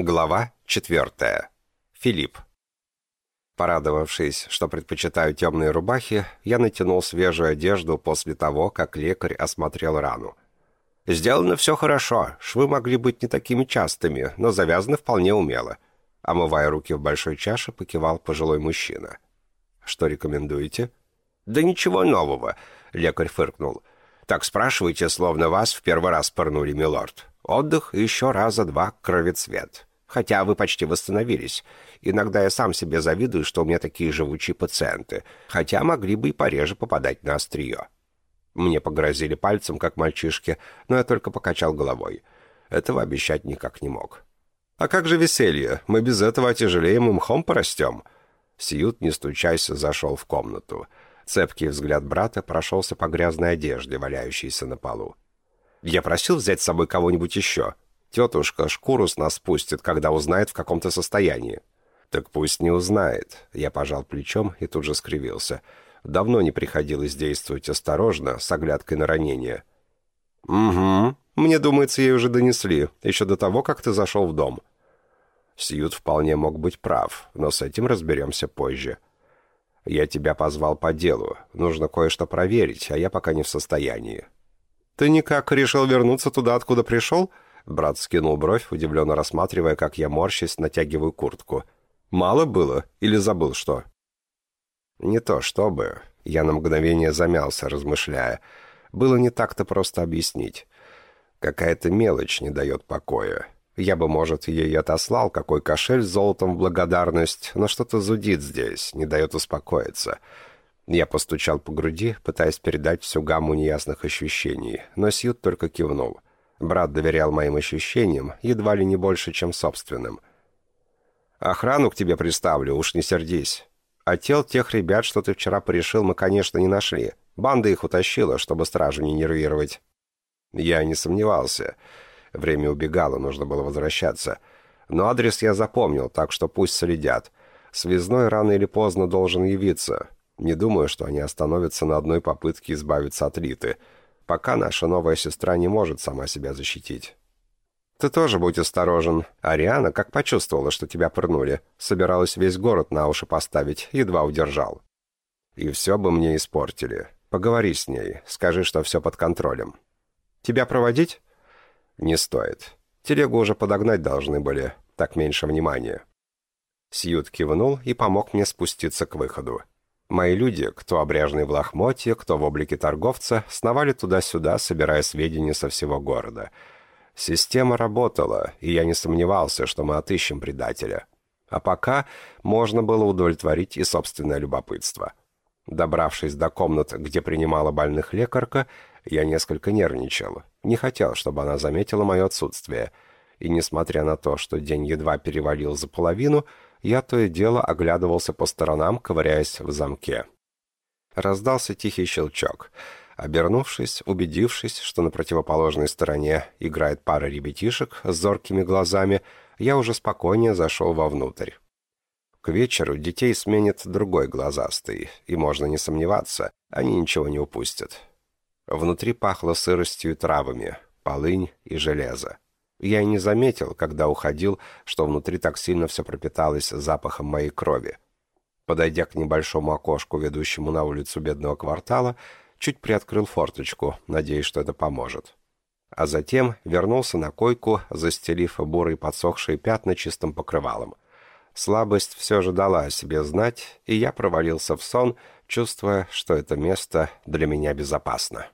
Глава 4. Филипп. Порадовавшись, что предпочитаю темные рубахи, я натянул свежую одежду после того, как лекарь осмотрел рану. Сделано все хорошо, швы могли быть не такими частыми, но завязаны вполне умело. Омывая руки в большой чаше, покивал пожилой мужчина. «Что рекомендуете?» «Да ничего нового», — лекарь фыркнул. «Так спрашивайте, словно вас в первый раз пырнули, милорд. Отдых еще раза два кровецвет. Хотя вы почти восстановились. Иногда я сам себе завидую, что у меня такие живучие пациенты. Хотя могли бы и пореже попадать на острие. Мне погрозили пальцем, как мальчишке, но я только покачал головой. Этого обещать никак не мог. «А как же веселье? Мы без этого отяжелеем и мхом порастем». Сьют, не стучаясь, зашел в комнату. Цепкий взгляд брата прошелся по грязной одежде, валяющейся на полу. «Я просил взять с собой кого-нибудь еще. Тетушка шкуру с нас спустит, когда узнает, в каком то состоянии». «Так пусть не узнает». Я пожал плечом и тут же скривился. Давно не приходилось действовать осторожно, с оглядкой на ранение. «Угу. Мне думается, ей уже донесли, еще до того, как ты зашел в дом». Сьют вполне мог быть прав, но с этим разберемся позже. «Я тебя позвал по делу. Нужно кое-что проверить, а я пока не в состоянии». «Ты никак решил вернуться туда, откуда пришел?» Брат скинул бровь, удивленно рассматривая, как я морщись, натягиваю куртку. «Мало было? Или забыл что?» «Не то чтобы...» Я на мгновение замялся, размышляя. Было не так-то просто объяснить. Какая-то мелочь не дает покоя. Я бы, может, ей отослал какой кошель с золотом в благодарность, но что-то зудит здесь, не дает успокоиться. Я постучал по груди, пытаясь передать всю гамму неясных ощущений, но Сьют только кивнул. Брат доверял моим ощущениям, едва ли не больше, чем собственным. «Охрану к тебе приставлю, уж не сердись. А тел тех ребят, что ты вчера порешил, мы, конечно, не нашли. Банда их утащила, чтобы стражу не нервировать». Я не сомневался. Время убегало, нужно было возвращаться. Но адрес я запомнил, так что пусть следят. Связной рано или поздно должен явиться. Не думаю, что они остановятся на одной попытке избавиться от Риты. Пока наша новая сестра не может сама себя защитить. Ты тоже будь осторожен. Ариана, как почувствовала, что тебя пырнули, собиралась весь город на уши поставить, едва удержал. И все бы мне испортили. Поговори с ней, скажи, что все под контролем. Тебя проводить? Не стоит. Телегу уже подогнать должны были, так меньше внимания. Сьют кивнул и помог мне спуститься к выходу. Мои люди, кто обряженный в лохмотье, кто в облике торговца, сновали туда-сюда, собирая сведения со всего города. Система работала, и я не сомневался, что мы отыщем предателя. А пока можно было удовлетворить и собственное любопытство. Добравшись до комнат, где принимала больных лекарка, я несколько нервничал. Не хотел, чтобы она заметила мое отсутствие. И несмотря на то, что день едва перевалил за половину, я то и дело оглядывался по сторонам, ковыряясь в замке. Раздался тихий щелчок. Обернувшись, убедившись, что на противоположной стороне играет пара ребятишек с зоркими глазами, я уже спокойнее зашел вовнутрь. К вечеру детей сменит другой глазастый, и можно не сомневаться, они ничего не упустят. Внутри пахло сыростью и травами, полынь и железо. Я и не заметил, когда уходил, что внутри так сильно все пропиталось запахом моей крови. Подойдя к небольшому окошку, ведущему на улицу бедного квартала, чуть приоткрыл форточку, надеясь, что это поможет. А затем вернулся на койку, застелив бурые подсохшие пятна чистым покрывалом. Слабость все же дала о себе знать, и я провалился в сон, чувствуя, что это место для меня безопасно.